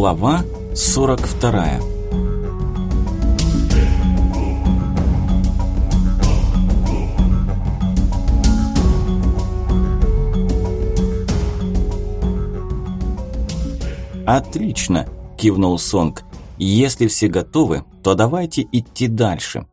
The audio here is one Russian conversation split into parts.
Глава 42 «Отлично!» – кивнул Сонг. «Если все готовы, то давайте идти дальше».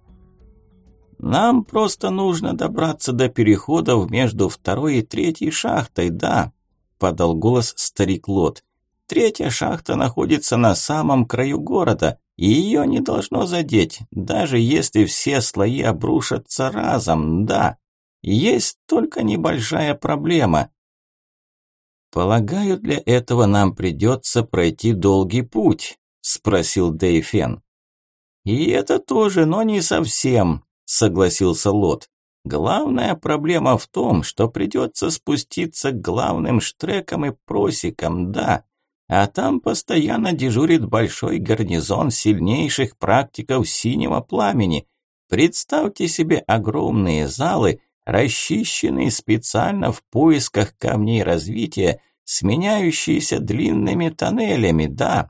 «Нам просто нужно добраться до переходов между второй и третьей шахтой, да?» – подал голос старик Лот. Третья шахта находится на самом краю города, и ее не должно задеть, даже если все слои обрушатся разом, да. Есть только небольшая проблема. «Полагаю, для этого нам придется пройти долгий путь», – спросил Дэйфен. «И это тоже, но не совсем», – согласился Лот. «Главная проблема в том, что придется спуститься к главным штрекам и просекам, да. А там постоянно дежурит большой гарнизон сильнейших практиков синего пламени. Представьте себе огромные залы, расчищенные специально в поисках камней развития, сменяющиеся длинными тоннелями, да.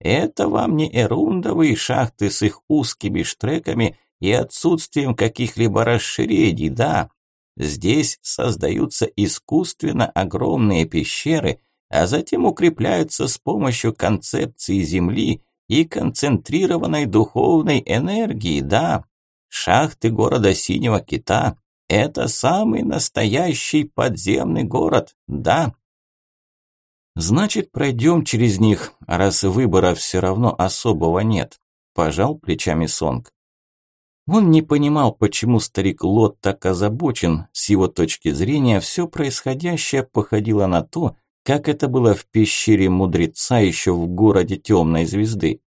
Это вам не эрундовые шахты с их узкими штреками и отсутствием каких-либо расширений, да. Здесь создаются искусственно огромные пещеры – а затем укрепляются с помощью концепции Земли и концентрированной духовной энергии, да. Шахты города Синего Кита – это самый настоящий подземный город, да. Значит, пройдем через них, раз выбора все равно особого нет, пожал плечами Сонг. Он не понимал, почему старик Лот так озабочен. С его точки зрения, все происходящее походило на то, как это было в пещере мудреца еще в городе темной звезды.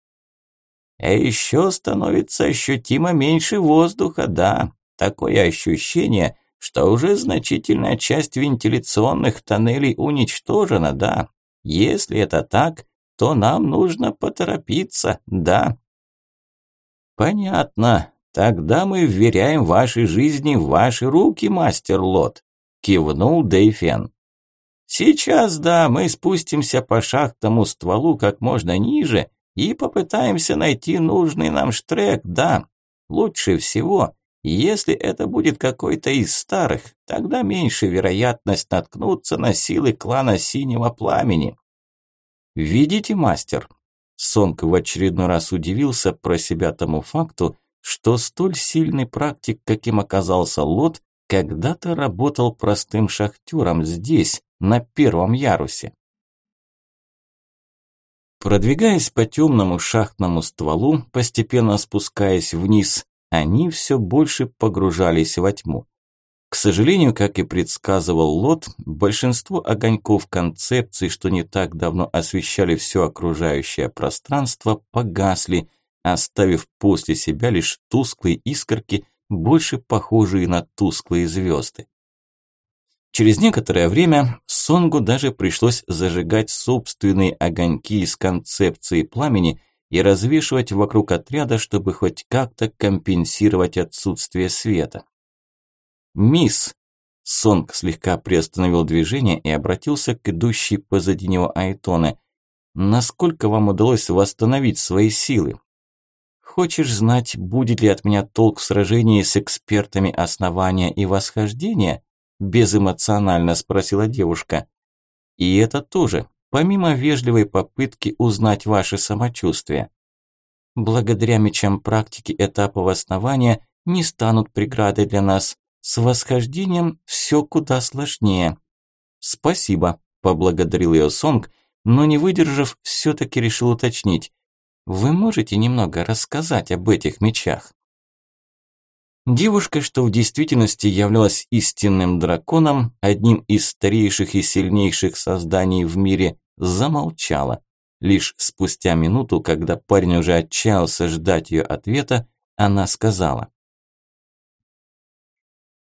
А еще становится ощутимо меньше воздуха, да. Такое ощущение, что уже значительная часть вентиляционных тоннелей уничтожена, да. Если это так, то нам нужно поторопиться, да. Понятно. Тогда мы вверяем ваши жизни в ваши руки, мастер Лот, кивнул Дейфен. Сейчас, да, мы спустимся по шахтному стволу как можно ниже и попытаемся найти нужный нам штрек, да. Лучше всего, если это будет какой-то из старых, тогда меньше вероятность наткнуться на силы клана Синего Пламени. Видите, мастер? Сонг в очередной раз удивился про себя тому факту, что столь сильный практик, каким оказался Лот, когда-то работал простым шахтером здесь, на первом ярусе. Продвигаясь по темному шахтному стволу, постепенно спускаясь вниз, они все больше погружались во тьму. К сожалению, как и предсказывал Лот, большинство огоньков концепций, что не так давно освещали все окружающее пространство, погасли, оставив после себя лишь тусклые искорки, больше похожие на тусклые звезды. Через некоторое время Сонгу даже пришлось зажигать собственные огоньки из концепции пламени и развешивать вокруг отряда, чтобы хоть как-то компенсировать отсутствие света. «Мисс!» Сонг слегка приостановил движение и обратился к идущей позади него Айтоне. «Насколько вам удалось восстановить свои силы? Хочешь знать, будет ли от меня толк в сражении с экспертами основания и восхождения?» Безэмоционально спросила девушка. И это тоже, помимо вежливой попытки узнать ваше самочувствие. Благодаря мечам практики этапов основания не станут преградой для нас. С восхождением все куда сложнее. Спасибо, поблагодарил ее Сонг, но не выдержав, все-таки решил уточнить. Вы можете немного рассказать об этих мечах? Девушка, что в действительности являлась истинным драконом, одним из старейших и сильнейших созданий в мире, замолчала. Лишь спустя минуту, когда парень уже отчаялся ждать ее ответа, она сказала.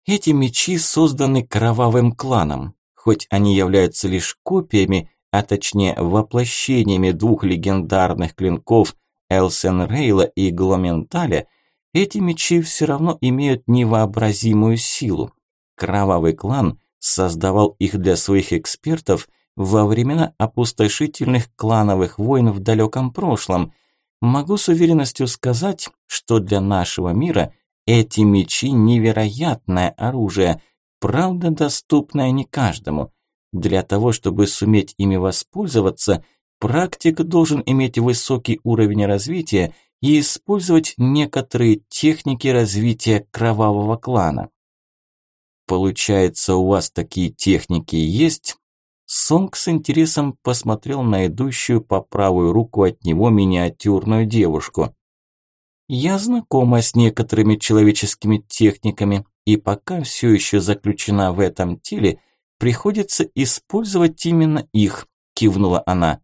Эти мечи созданы кровавым кланом. Хоть они являются лишь копиями, а точнее воплощениями двух легендарных клинков Элсен Рейла и Гломенталя – эти мечи все равно имеют невообразимую силу. Кровавый клан создавал их для своих экспертов во времена опустошительных клановых войн в далеком прошлом. Могу с уверенностью сказать, что для нашего мира эти мечи невероятное оружие, правда доступное не каждому. Для того, чтобы суметь ими воспользоваться, практик должен иметь высокий уровень развития и использовать некоторые техники развития кровавого клана. Получается, у вас такие техники есть? Сонг с интересом посмотрел на идущую по правую руку от него миниатюрную девушку. Я знакома с некоторыми человеческими техниками, и пока все еще заключена в этом теле, приходится использовать именно их, кивнула она.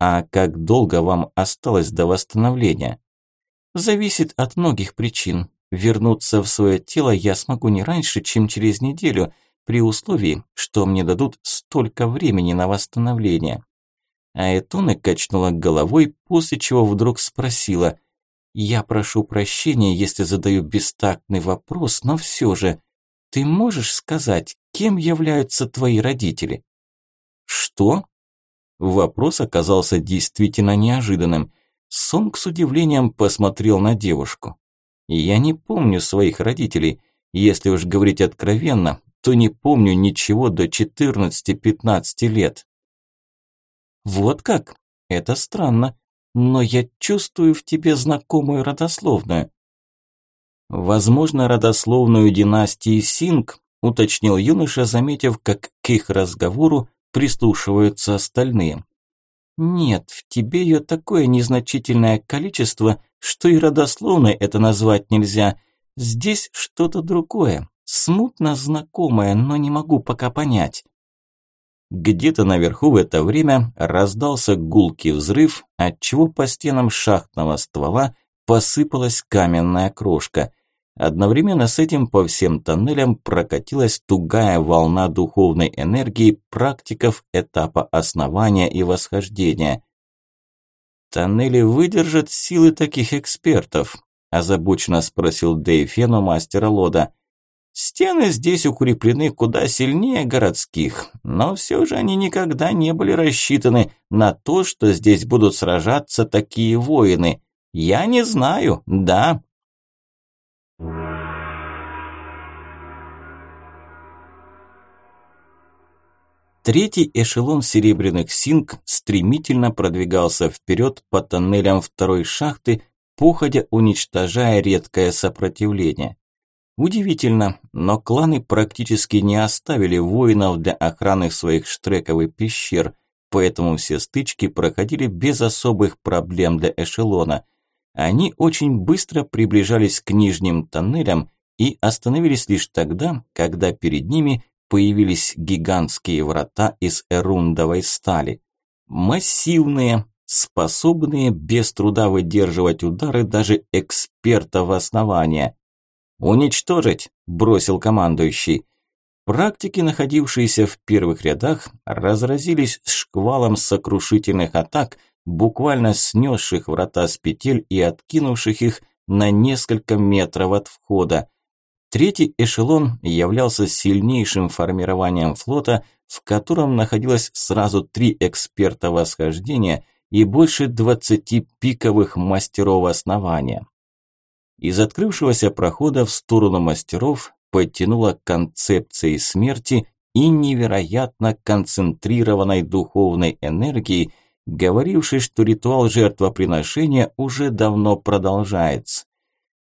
А как долго вам осталось до восстановления? Зависит от многих причин. Вернуться в свое тело я смогу не раньше, чем через неделю, при условии, что мне дадут столько времени на восстановление. А Этона качнула головой, после чего вдруг спросила – я прошу прощения, если задаю бестактный вопрос, но все же, ты можешь сказать, кем являются твои родители? Что? Вопрос оказался действительно неожиданным. Сонг с удивлением посмотрел на девушку. Я не помню своих родителей. Если уж говорить откровенно, то не помню ничего до 14-15 лет. Вот как? Это странно но я чувствую в тебе знакомую родословную». «Возможно, родословную династии Синг», уточнил юноша, заметив, как к их разговору прислушиваются остальные. «Нет, в тебе ее такое незначительное количество, что и родословной это назвать нельзя. Здесь что-то другое, смутно знакомое, но не могу пока понять». Где-то наверху в это время раздался гулкий взрыв, отчего по стенам шахтного ствола посыпалась каменная крошка. Одновременно с этим по всем тоннелям прокатилась тугая волна духовной энергии практиков этапа основания и восхождения. «Тоннели выдержат силы таких экспертов?» – озабоченно спросил Дейфену мастера Лода. Стены здесь укреплены куда сильнее городских, но все же они никогда не были рассчитаны на то, что здесь будут сражаться такие воины. Я не знаю, да. Третий эшелон серебряных синг стремительно продвигался вперед по тоннелям второй шахты, походя уничтожая редкое сопротивление. Удивительно, но кланы практически не оставили воинов для охраны своих штреков и пещер, поэтому все стычки проходили без особых проблем для эшелона. Они очень быстро приближались к нижним тоннелям и остановились лишь тогда, когда перед ними появились гигантские врата из эрундовой стали. Массивные, способные без труда выдерживать удары даже экспертов основания. «Уничтожить!» – бросил командующий. Практики, находившиеся в первых рядах, разразились шквалом сокрушительных атак, буквально снесших врата с петель и откинувших их на несколько метров от входа. Третий эшелон являлся сильнейшим формированием флота, в котором находилось сразу три эксперта восхождения и больше двадцати пиковых мастеров основания. Из открывшегося прохода в сторону мастеров подтянула концепцией смерти и невероятно концентрированной духовной энергией, говорившей, что ритуал жертвоприношения уже давно продолжается.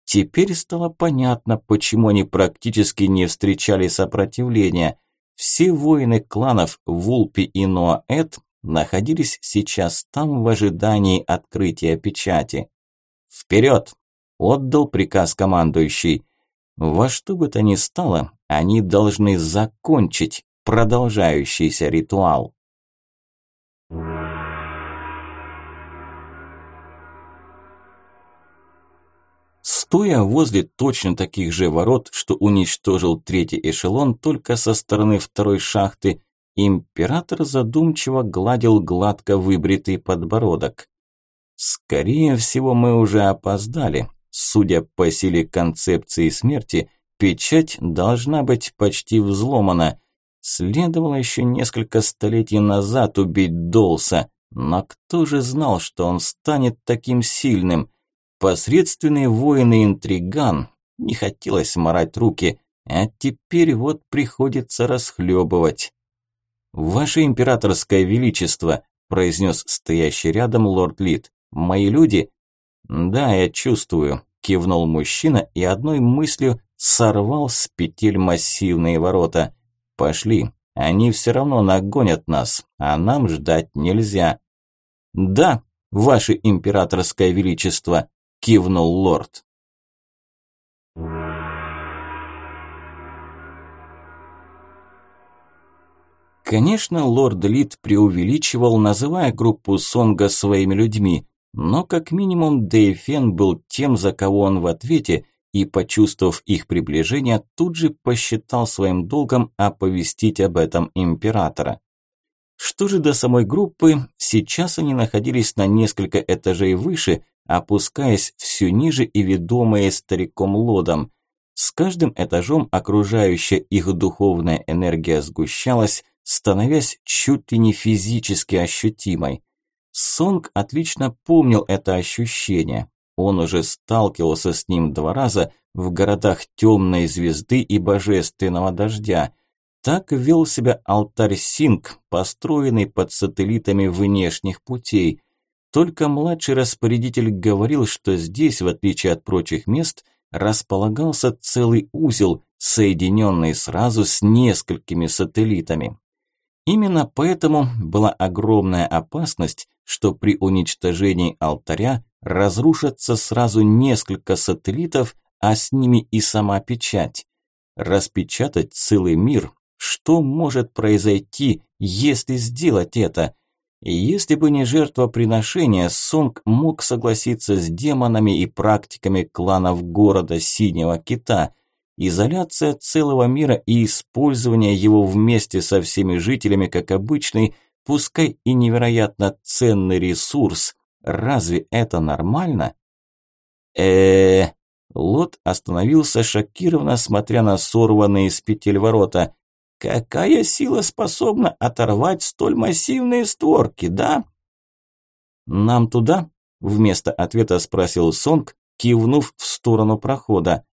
Теперь стало понятно, почему они практически не встречали сопротивления. Все воины кланов Вулпи и Ноаэт находились сейчас там в ожидании открытия печати. «Вперед!» Отдал приказ командующий. Во что бы то ни стало, они должны закончить продолжающийся ритуал. Стоя возле точно таких же ворот, что уничтожил третий эшелон только со стороны второй шахты, император задумчиво гладил гладко выбритый подбородок. «Скорее всего, мы уже опоздали. Судя по силе концепции смерти, печать должна быть почти взломана. Следовало еще несколько столетий назад убить Долса, но кто же знал, что он станет таким сильным? Посредственный воин и интриган, не хотелось морать руки, а теперь вот приходится расхлебывать. «Ваше императорское величество», – произнес стоящий рядом лорд Лид, – «мои люди?» «Да, я чувствую», – кивнул мужчина и одной мыслью сорвал с петель массивные ворота. «Пошли, они все равно нагонят нас, а нам ждать нельзя». «Да, ваше императорское величество», – кивнул лорд. Конечно, лорд Лид преувеличивал, называя группу Сонга своими людьми, но как минимум Дэйфен был тем, за кого он в ответе, и, почувствовав их приближение, тут же посчитал своим долгом оповестить об этом императора. Что же до самой группы, сейчас они находились на несколько этажей выше, опускаясь все ниже и ведомые стариком Лодом. С каждым этажом окружающая их духовная энергия сгущалась, становясь чуть ли не физически ощутимой. Сонг отлично помнил это ощущение. Он уже сталкивался с ним два раза в городах Темной Звезды и Божественного Дождя. Так вел себя алтарь Синг, построенный под сателлитами внешних путей. Только младший распорядитель говорил, что здесь, в отличие от прочих мест, располагался целый узел, соединенный сразу с несколькими сателлитами. Именно поэтому была огромная опасность, что при уничтожении алтаря разрушатся сразу несколько сателлитов, а с ними и сама печать. Распечатать целый мир. Что может произойти, если сделать это? Если бы не жертвоприношение, Сонг мог согласиться с демонами и практиками кланов города Синего Кита – Изоляция целого мира и использование его вместе со всеми жителями как обычный, пускай и невероятно ценный ресурс. Разве это нормально? э Лот остановился шокированно, смотря на сорванные с петель ворота. «Какая сила способна оторвать столь массивные створки, да?» «Нам туда?» – вместо ответа спросил Сонг, кивнув в сторону прохода.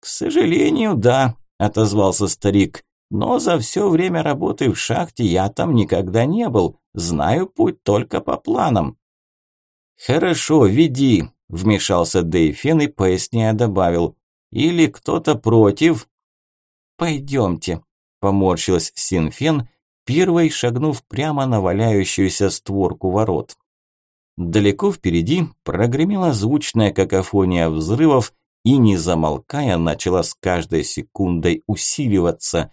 «К сожалению, да», – отозвался старик. «Но за все время работы в шахте я там никогда не был. Знаю путь только по планам». «Хорошо, веди», – вмешался Дэйфен и, поясняя, добавил. «Или кто-то против?» «Пойдемте», – поморщилась Синфен, первой шагнув прямо на валяющуюся створку ворот. Далеко впереди прогремела звучная какофония взрывов, и, не замолкая, начала с каждой секундой усиливаться.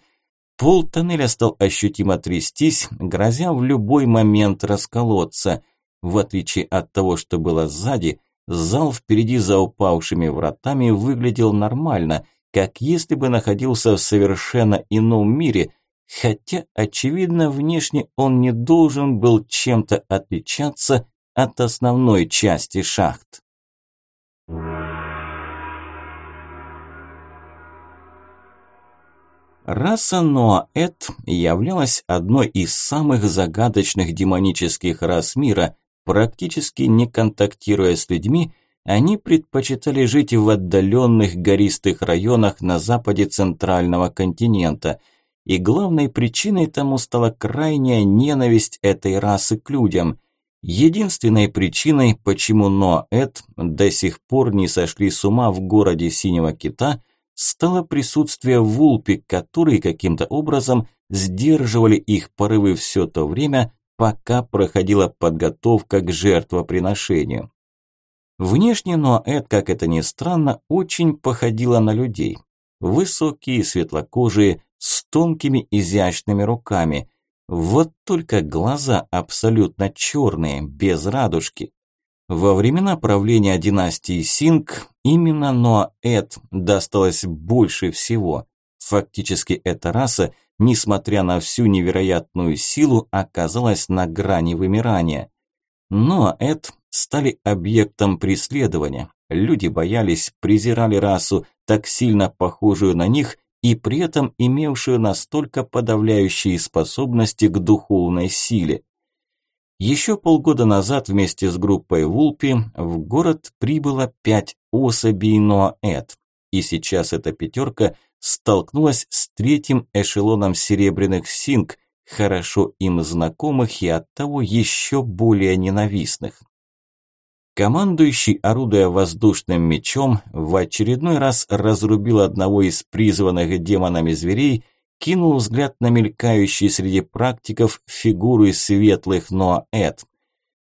Пол тоннеля стал ощутимо трястись, грозя в любой момент расколоться. В отличие от того, что было сзади, зал впереди за упавшими вратами выглядел нормально, как если бы находился в совершенно ином мире, хотя, очевидно, внешне он не должен был чем-то отличаться от основной части шахт. Раса Ноаэт являлась одной из самых загадочных демонических рас мира. Практически не контактируя с людьми, они предпочитали жить в отдаленных гористых районах на западе центрального континента. И главной причиной тому стала крайняя ненависть этой расы к людям. Единственной причиной, почему Ноаэт до сих пор не сошли с ума в городе Синего Кита – стало присутствие вулпи, которые каким-то образом сдерживали их порывы все то время, пока проходила подготовка к жертвоприношению. Внешне Ноаэт, как это ни странно, очень походила на людей. Высокие, светлокожие, с тонкими изящными руками. Вот только глаза абсолютно черные, без радужки. Во времена правления династии Синг именно Ноаэт досталось больше всего. Фактически эта раса, несмотря на всю невероятную силу, оказалась на грани вымирания. Ноаэт стали объектом преследования. Люди боялись, презирали расу, так сильно похожую на них, и при этом имевшую настолько подавляющие способности к духовной силе. Еще полгода назад вместе с группой Вулпи в город прибыло пять особей Ноаэт, и сейчас эта пятерка столкнулась с третьим эшелоном серебряных синг, хорошо им знакомых и оттого еще более ненавистных. Командующий, орудуя воздушным мечом, в очередной раз разрубил одного из призванных демонами зверей, кинул взгляд на мелькающие среди практиков фигуры светлых Ноаэт.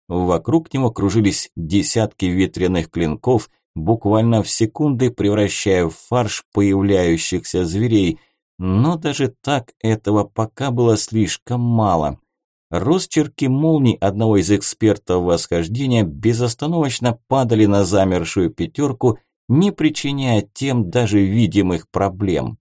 Вокруг него кружились десятки ветряных клинков, буквально в секунды превращая в фарш появляющихся зверей. Но даже так этого пока было слишком мало. Росчерки молний одного из экспертов восхождения безостановочно падали на замершую пятерку, не причиняя тем даже видимых проблем.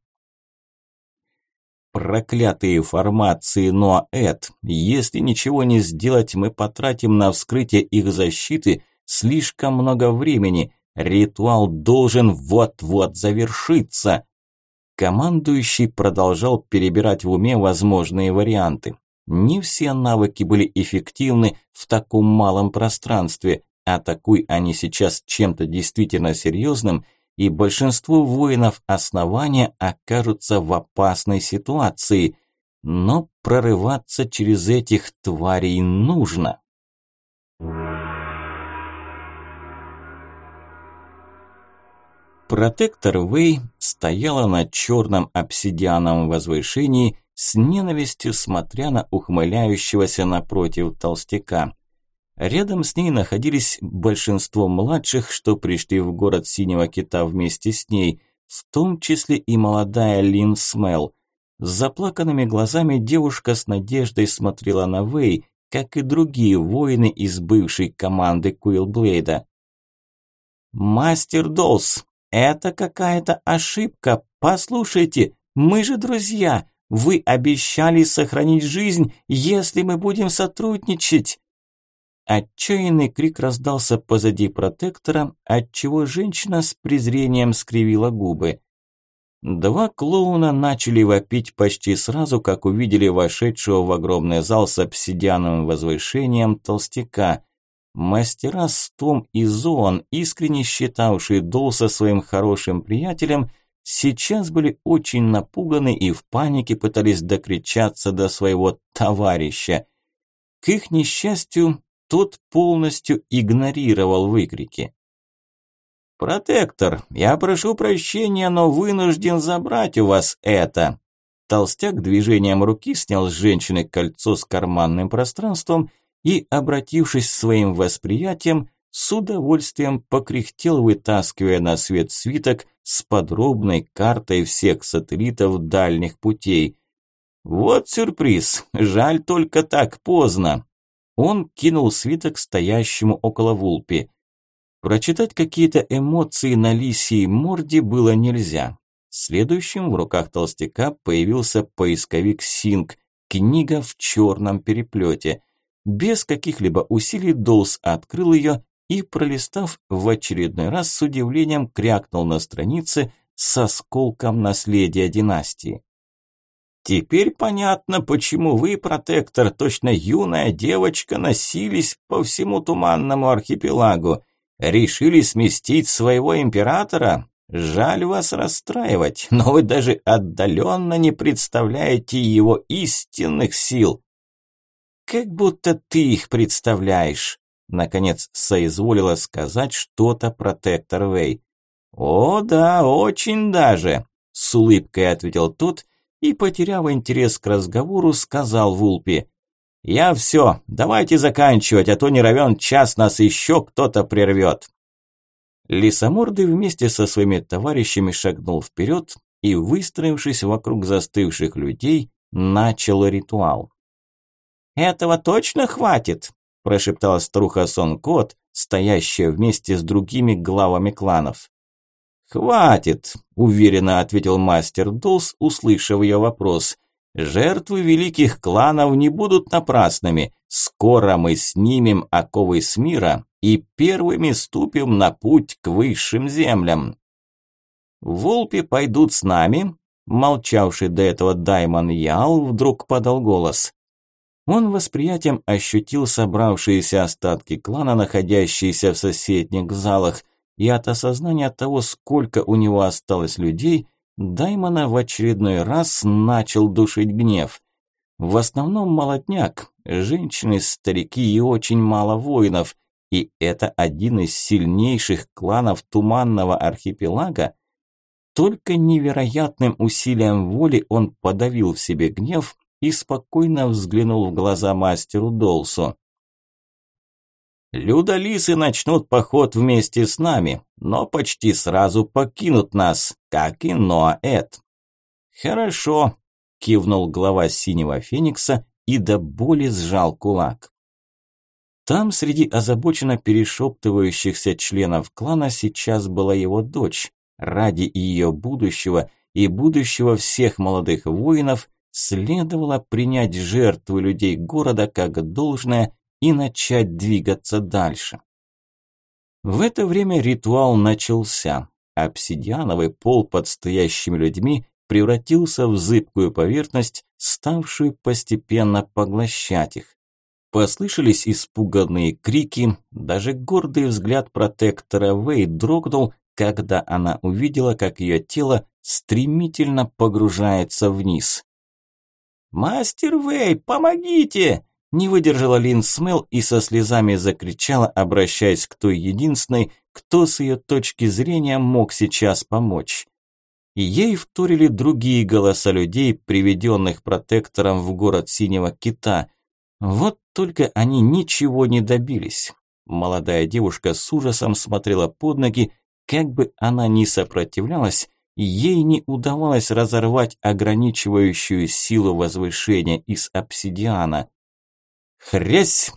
Проклятые формации Ноаэт. Если ничего не сделать, мы потратим на вскрытие их защиты слишком много времени. Ритуал должен вот-вот завершиться. Командующий продолжал перебирать в уме возможные варианты. Не все навыки были эффективны в таком малом пространстве. Атакуй они сейчас чем-то действительно серьезным, и большинство воинов основания окажутся в опасной ситуации. Но прорываться через этих тварей нужно. Протектор Вэй стояла на черном обсидиановом возвышении с ненавистью смотря на ухмыляющегося напротив толстяка. Рядом с ней находились большинство младших, что пришли в город Синего Кита вместе с ней, в том числе и молодая Лин Смел. С заплаканными глазами девушка с надеждой смотрела на Вэй, как и другие воины из бывшей команды Куилблейда. «Мастер Долс, это какая-то ошибка. Послушайте, мы же друзья. Вы обещали сохранить жизнь, если мы будем сотрудничать!» Отчаянный крик раздался позади протектора, отчего женщина с презрением скривила губы. Два клоуна начали вопить почти сразу, как увидели вошедшего в огромный зал с обсидиановым возвышением толстяка. Мастера Стом и Зоан, искренне считавшие Долса своим хорошим приятелем, сейчас были очень напуганы и в панике пытались докричаться до своего товарища. К их несчастью, тот полностью игнорировал выкрики. «Протектор, я прошу прощения, но вынужден забрать у вас это». Толстяк движением руки снял с женщины кольцо с карманным пространством и, обратившись своим восприятием, с удовольствием покряхтел, вытаскивая на свет свиток с подробной картой всех сателлитов дальних путей. Вот сюрприз, жаль только так поздно. Он кинул свиток стоящему около Вулпи. Прочитать какие-то эмоции на лисьей морде было нельзя. Следующим в руках толстяка появился поисковик Синг, книга в черном переплете. Без каких-либо усилий Долс открыл ее и, пролистав в очередной раз, с удивлением крякнул на странице с осколком наследия династии. Теперь понятно, почему вы, протектор, точно юная девочка, носились по всему туманному архипелагу. Решили сместить своего императора? Жаль вас расстраивать, но вы даже отдаленно не представляете его истинных сил. Как будто ты их представляешь. Наконец соизволила сказать что-то протектор Вэй. «О да, очень даже», – с улыбкой ответил тот и, потеряв интерес к разговору, сказал Вулпи. «Я все, давайте заканчивать, а то не равен час нас еще кто-то прервет». Лисомордый вместе со своими товарищами шагнул вперед и, выстроившись вокруг застывших людей, начал ритуал. «Этого точно хватит?» Прошептала старуха Сон Кот, стоящая вместе с другими главами кланов. «Хватит», – уверенно ответил мастер Дулс, услышав ее вопрос. «Жертвы великих кланов не будут напрасными. Скоро мы снимем оковы с мира и первыми ступим на путь к высшим землям». «Волпи пойдут с нами?» Молчавший до этого Даймон Ял вдруг подал голос. Он восприятием ощутил собравшиеся остатки клана, находящиеся в соседних залах, и от осознания того, сколько у него осталось людей, Даймона в очередной раз начал душить гнев. В основном молодняк, женщины, старики и очень мало воинов, и это один из сильнейших кланов Туманного архипелага. Только невероятным усилием воли он подавил в себе гнев и спокойно взглянул в глаза мастеру Долсу. Людолисы начнут поход вместе с нами, но почти сразу покинут нас, как и Ноаэт. Хорошо, кивнул глава синего феникса и до боли сжал кулак. Там среди озабоченно перешептывающихся членов клана сейчас была его дочь. Ради ее будущего и будущего всех молодых воинов следовало принять жертву людей города как должное и начать двигаться дальше. В это время ритуал начался. Обсидиановый пол под стоящими людьми превратился в зыбкую поверхность, ставшую постепенно поглощать их. Послышались испуганные крики, даже гордый взгляд протектора Вэй дрогнул, когда она увидела, как ее тело стремительно погружается вниз. «Мастер Вэй, помогите!» Не выдержала Лин Смел и со слезами закричала, обращаясь к той единственной, кто с ее точки зрения мог сейчас помочь. Ей вторили другие голоса людей, приведенных протектором в город Синего Кита. Вот только они ничего не добились. Молодая девушка с ужасом смотрела под ноги, как бы она ни сопротивлялась, ей не удавалось разорвать ограничивающую силу возвышения из обсидиана. Хрясь!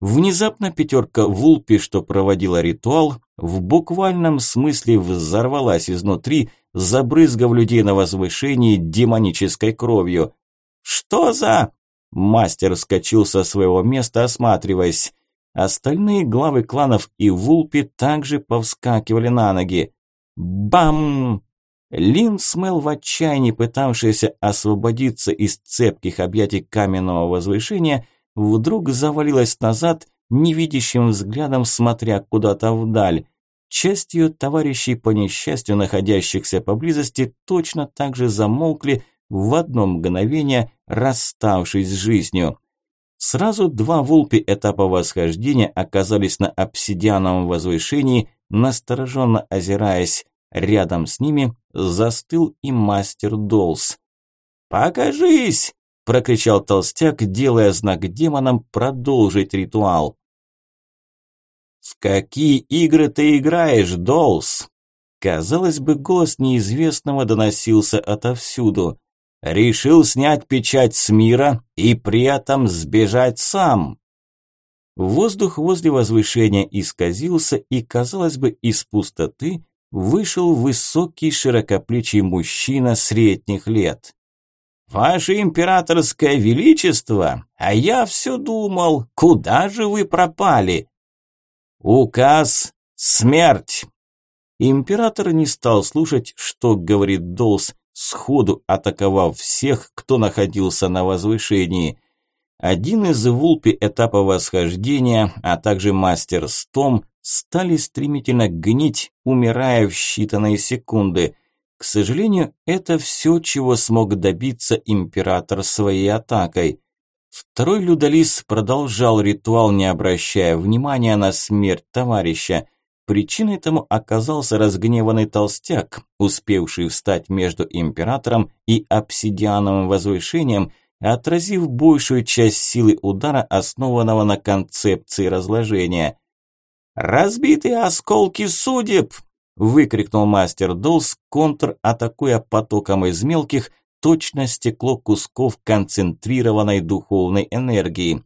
Внезапно пятерка Вулпи, что проводила ритуал, в буквальном смысле взорвалась изнутри, забрызгав людей на возвышении демонической кровью. «Что за...» Мастер вскочил со своего места, осматриваясь. Остальные главы кланов и Вулпи также повскакивали на ноги. Бам! Лин смел в отчаянии, пытавшийся освободиться из цепких объятий каменного возвышения, вдруг завалилась назад, невидящим взглядом смотря куда-то вдаль. Часть ее товарищей по несчастью, находящихся поблизости, точно так же замолкли в одно мгновение, расставшись с жизнью. Сразу два волпи этапа восхождения оказались на обсидиановом возвышении, настороженно озираясь. Рядом с ними застыл и мастер Долс. «Покажись!» прокричал толстяк, делая знак демонам продолжить ритуал. «В какие игры ты играешь, Долс?» Казалось бы, голос неизвестного доносился отовсюду. «Решил снять печать с мира и при этом сбежать сам!» Воздух возле возвышения исказился, и, казалось бы, из пустоты вышел высокий широкоплечий мужчина средних лет. «Ваше императорское величество, а я все думал, куда же вы пропали?» «Указ – смерть!» Император не стал слушать, что говорит Долс, сходу атаковав всех, кто находился на возвышении. Один из вулпи этапа восхождения, а также мастер Стом, стали стремительно гнить, умирая в считанные секунды – к сожалению, это все, чего смог добиться император своей атакой. Второй людолис продолжал ритуал, не обращая внимания на смерть товарища. Причиной тому оказался разгневанный толстяк, успевший встать между императором и обсидиановым возвышением, отразив большую часть силы удара, основанного на концепции разложения. «Разбитые осколки судеб!» выкрикнул мастер Долс, контр-атакуя потоком из мелких, точно стекло кусков концентрированной духовной энергии.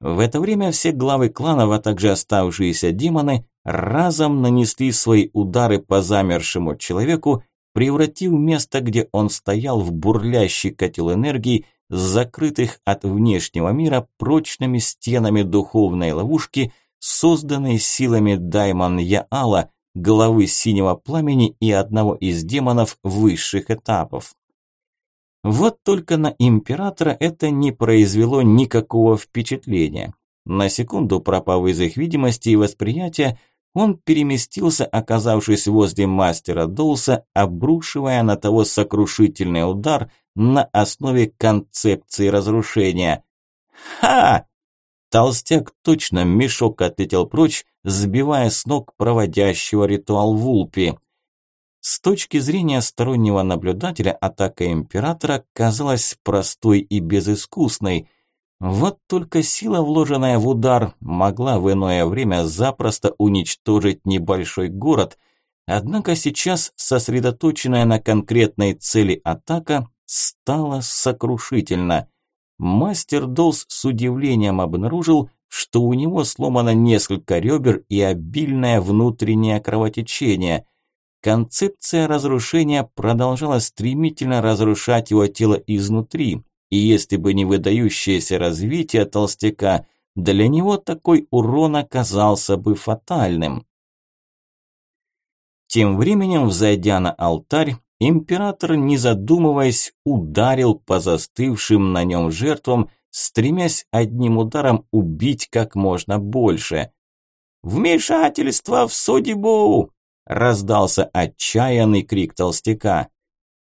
В это время все главы кланов, а также оставшиеся демоны, разом нанесли свои удары по замершему человеку, превратив место, где он стоял, в бурлящий котел энергии, закрытых от внешнего мира прочными стенами духовной ловушки, созданной силами Даймон Яала – главы синего пламени и одного из демонов высших этапов. Вот только на императора это не произвело никакого впечатления. На секунду пропав из их видимости и восприятия, он переместился, оказавшись возле мастера Доуса, обрушивая на того сокрушительный удар на основе концепции разрушения. «Ха!» Толстяк точно мешок отлетел прочь, сбивая с ног проводящего ритуал Вулпи. С точки зрения стороннего наблюдателя атака императора казалась простой и безыскусной. Вот только сила, вложенная в удар, могла в иное время запросто уничтожить небольшой город, однако сейчас сосредоточенная на конкретной цели атака стала сокрушительна. Мастер Долс с удивлением обнаружил, что у него сломано несколько ребер и обильное внутреннее кровотечение – Концепция разрушения продолжала стремительно разрушать его тело изнутри, и если бы не выдающееся развитие толстяка, для него такой урон оказался бы фатальным. Тем временем, взойдя на алтарь, император, не задумываясь, ударил по застывшим на нем жертвам, стремясь одним ударом убить как можно больше. «Вмешательство в судьбу!» Раздался отчаянный крик толстяка.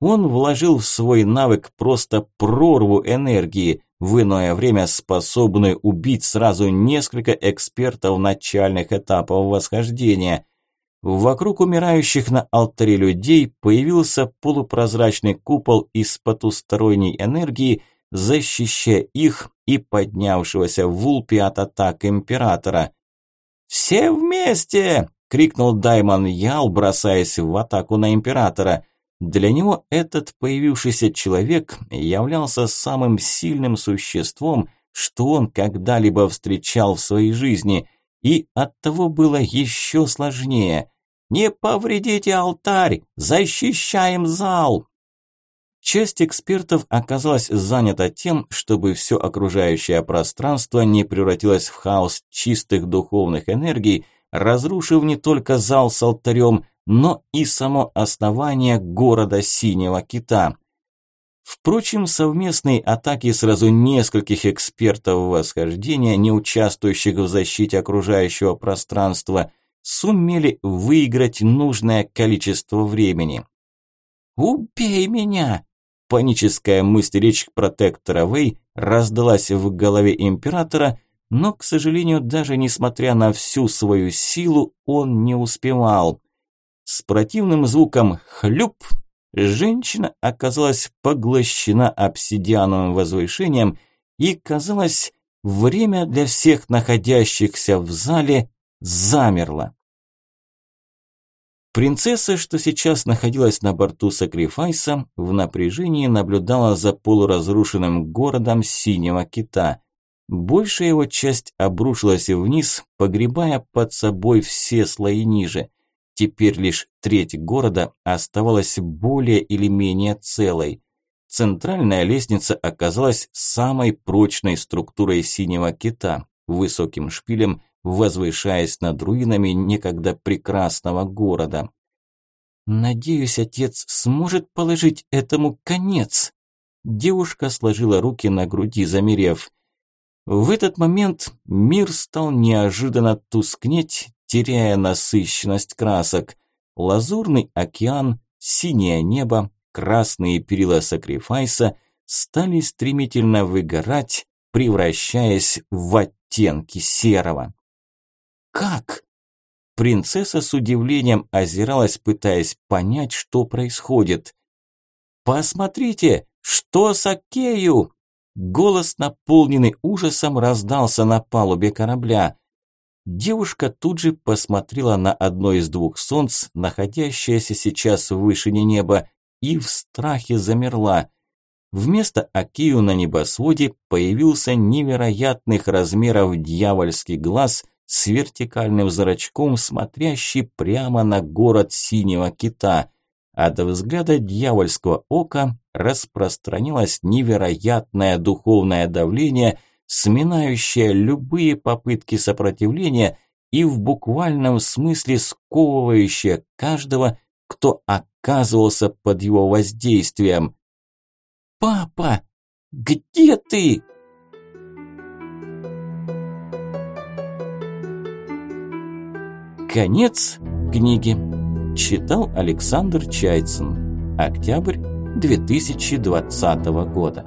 Он вложил в свой навык просто прорву энергии, в иное время способную убить сразу несколько экспертов начальных этапов восхождения. Вокруг умирающих на алтаре людей появился полупрозрачный купол из потусторонней энергии, защищая их и поднявшегося в улпе от атак императора. «Все вместе! крикнул Даймон Ял, бросаясь в атаку на императора. Для него этот появившийся человек являлся самым сильным существом, что он когда-либо встречал в своей жизни, и оттого было еще сложнее. «Не повредите алтарь! Защищаем зал!» Часть экспертов оказалась занята тем, чтобы все окружающее пространство не превратилось в хаос чистых духовных энергий, разрушив не только зал с алтарем, но и само основание города Синего Кита. Впрочем, совместные атаки сразу нескольких экспертов восхождения, не участвующих в защите окружающего пространства, сумели выиграть нужное количество времени. «Убей меня!» Паническая мысль речь протектора Вэй раздалась в голове императора – но, к сожалению, даже несмотря на всю свою силу, он не успевал. С противным звуком «хлюп» женщина оказалась поглощена обсидиановым возвышением и, казалось, время для всех находящихся в зале замерло. Принцесса, что сейчас находилась на борту Сакрифайса, в напряжении наблюдала за полуразрушенным городом Синего Кита. Большая его часть обрушилась вниз, погребая под собой все слои ниже. Теперь лишь треть города оставалась более или менее целой. Центральная лестница оказалась самой прочной структурой синего кита, высоким шпилем, возвышаясь над руинами некогда прекрасного города. «Надеюсь, отец сможет положить этому конец». Девушка сложила руки на груди, замерев – в этот момент мир стал неожиданно тускнеть, теряя насыщенность красок. Лазурный океан, синее небо, красные перила сакрифайса стали стремительно выгорать, превращаясь в оттенки серого. «Как?» Принцесса с удивлением озиралась, пытаясь понять, что происходит. «Посмотрите, что с Акею!» Голос, наполненный ужасом, раздался на палубе корабля. Девушка тут же посмотрела на одно из двух солнц, находящееся сейчас в вышине неба, и в страхе замерла. Вместо Акию на небосводе появился невероятных размеров дьявольский глаз с вертикальным зрачком, смотрящий прямо на город синего кита. От взгляда дьявольского ока распространилось невероятное духовное давление, сминающее любые попытки сопротивления и в буквальном смысле сковывающее каждого, кто оказывался под его воздействием. Папа, где ты? Конец книги. Читал Александр Чайцин. Октябрь 2020 года.